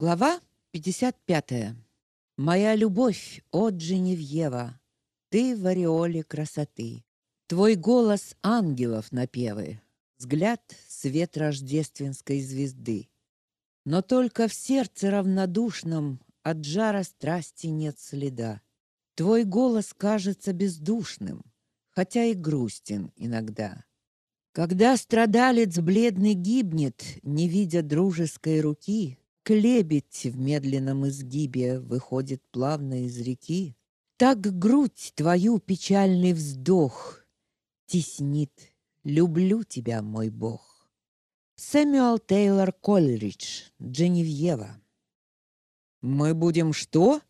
Глава 55. Моя любовь, о Дженевьева, ты в ореоле красоты. Твой голос ангелов напевы, взгляд свет рождественской звезды. Но только в сердце равнодушном от жара страсти нет следа. Твой голос кажется бездушным, хотя и грустен иногда. Когда страдалец бледный гибнет, не видя дружеской руки, Клебедь в медленном изгибе выходит плавно из реки. Так грудь твою печальный вздох теснит. Люблю тебя, мой бог. Сэмюэл Тейлор Колридж, Дженевьева. Мы будем что?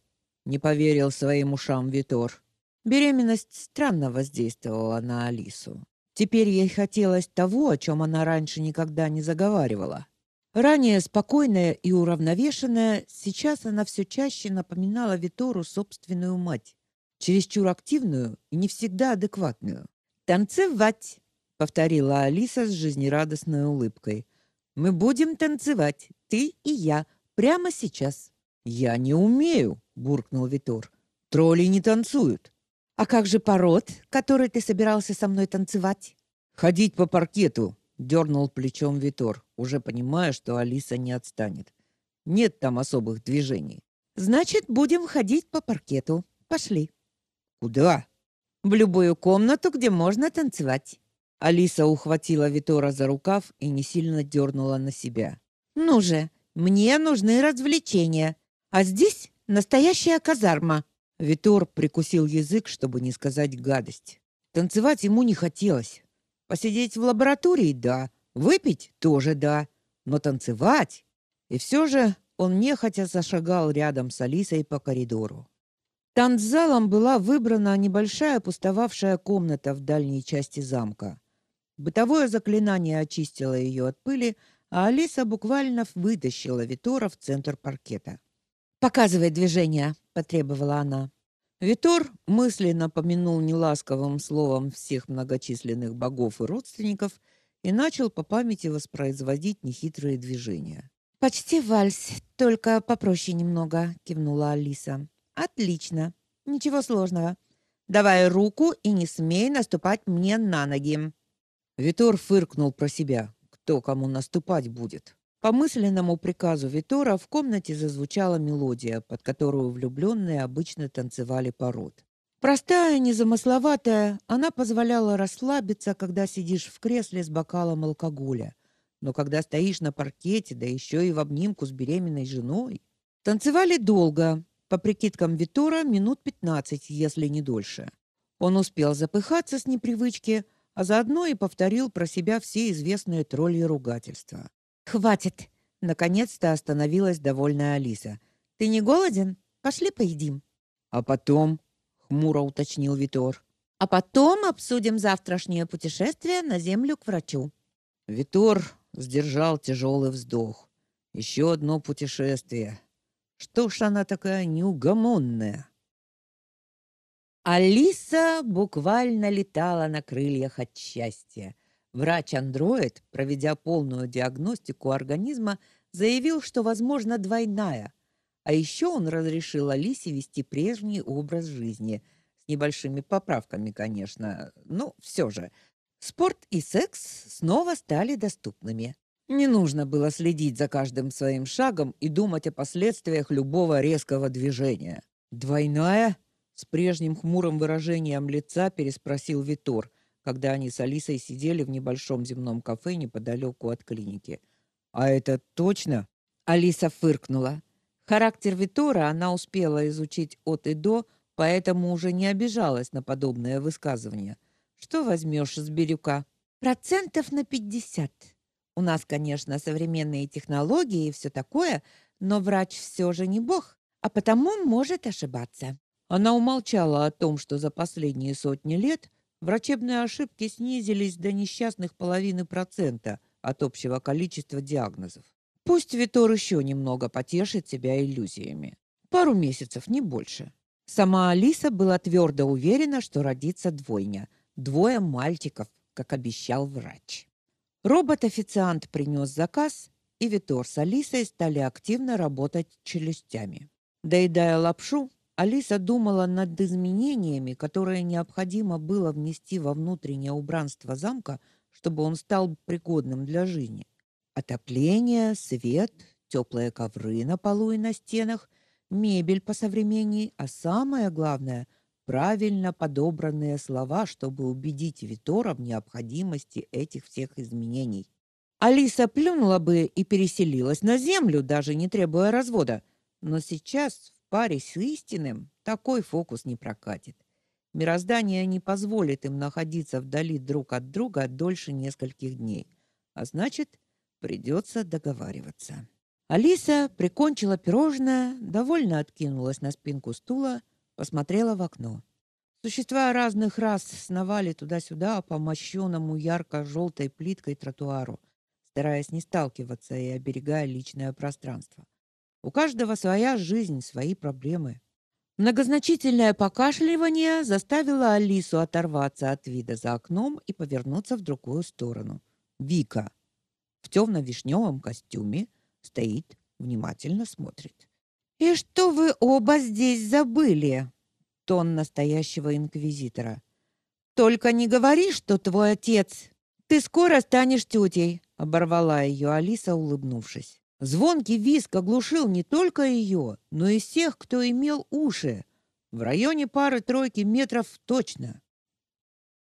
Не поверил своим ушам Витор. Беременность странно воздействовала на Алису. Теперь ей хотелось того, о чем она раньше никогда не заговаривала. Ранее спокойная и уравновешенная, сейчас она все чаще напоминала Витору собственную мать, чересчур активную и не всегда адекватную. «Танцевать!» — повторила Алиса с жизнерадостной улыбкой. «Мы будем танцевать, ты и я, прямо сейчас». «Я не умею!» — буркнул Витор. «Тролли не танцуют». «А как же пород, который ты собирался со мной танцевать?» «Ходить по паркету», Дернул плечом Витор, уже понимая, что Алиса не отстанет. Нет там особых движений. Значит, будем ходить по паркету. Пошли. Куда? В любую комнату, где можно танцевать. Алиса ухватила Витора за рукав и не сильно дернула на себя. Ну же, мне нужны развлечения, а здесь настоящая казарма. Витор прикусил язык, чтобы не сказать гадость. Танцевать ему не хотелось. Посидеть в лаборатории да, выпить тоже да, но танцевать. И все же он нехотя зашагал рядом с Алисой по коридору. Танцзалом была выбрана небольшая пустовавшая комната в дальней части замка. Бытовое заклинание очистило ее от пыли, а Алиса буквально вытащила Витора в центр паркета. «Показывай движение», — потребовала она. Витор мысленно помянул неласковым словом всех многочисленных богов и родственников и начал по памяти воспроизводить нехитрые движения. Почти вальс, только попроще немного, кивнула Алиса. Отлично. Ничего сложного. Давай руку и не смей наступать мне на ноги. Витор фыркнул про себя. Кто кому наступать будет? По мысленному приказу Витора в комнате зазвучала мелодия, под которую влюбленные обычно танцевали пород. Простая, незамысловатая, она позволяла расслабиться, когда сидишь в кресле с бокалом алкоголя. Но когда стоишь на паркете, да еще и в обнимку с беременной женой, танцевали долго, по прикидкам Витора, минут пятнадцать, если не дольше. Он успел запыхаться с непривычки, а заодно и повторил про себя все известные тролли ругательства. Хватит, наконец-то остановилась довольная Алиса. Ты не голоден? Пошли поедим. А потом, хмуро уточнил Витор. А потом обсудим завтрашнее путешествие на землю к врачу. Витор сдержал тяжелый вздох. Еще одно путешествие. Что ж она такая неугомонная? Алиса буквально летала на крыльях от счастья. Врач-андроид, проведя полную диагностику организма, заявил, что возможно двойная. А еще он разрешил Алисе вести прежний образ жизни с небольшими поправками, конечно. Но все же спорт и секс снова стали доступными. Не нужно было следить за каждым своим шагом и думать о последствиях любого резкого движения. Двойная с прежним хмурым выражением лица переспросил Витор когда они с Алисой сидели в небольшом земном кафе неподалеку от клиники. А это точно? Алиса фыркнула. Характер Витора она успела изучить от и до, поэтому уже не обижалась на подобное высказывание. Что возьмешь с Бирюка? Процентов на пятьдесят. У нас, конечно, современные технологии и все такое, но врач все же не бог, а потому может ошибаться. Она умолчала о том, что за последние сотни лет Врачебные ошибки снизились до несчастных половины процента от общего количества диагнозов. Пусть Витор еще немного потешит себя иллюзиями. Пару месяцев, не больше. Сама Алиса была твердо уверена, что родится двойня. Двое мальчиков, как обещал врач. Робот-официант принес заказ, и Витор с Алисой стали активно работать челюстями. Доедая лапшу, Алиса думала над изменениями, которые необходимо было внести во внутреннее убранство замка, чтобы он стал пригодным для жизни. Отопление, свет, теплые ковры на полу и на стенах, мебель по современней, а самое главное правильно подобранные слова, чтобы убедить Витора в необходимости этих всех изменений. Алиса плюнула бы и переселилась на землю, даже не требуя развода, но сейчас паре с истинным такой фокус не прокатит. Мироздание не позволит им находиться вдали друг от друга дольше нескольких дней, а значит, придется договариваться. Алиса прикончила пирожное, довольно откинулась на спинку стула, посмотрела в окно. Существа разных рас сновали туда-сюда по мощенному ярко желтой плиткой тротуару, стараясь не сталкиваться и оберегая личное пространство. У каждого своя жизнь, свои проблемы. Многозначительное покашливание заставило Алису оторваться от вида за окном и повернуться в другую сторону. Вика в темно-вишневом костюме стоит, внимательно смотрит. «И что вы оба здесь забыли?» Тон настоящего инквизитора. «Только не говори, что твой отец. Ты скоро станешь тетей», — оборвала ее Алиса, улыбнувшись. Звонкий визг оглушил не только ее, но и всех, кто имел уши. В районе пары-тройки метров точно.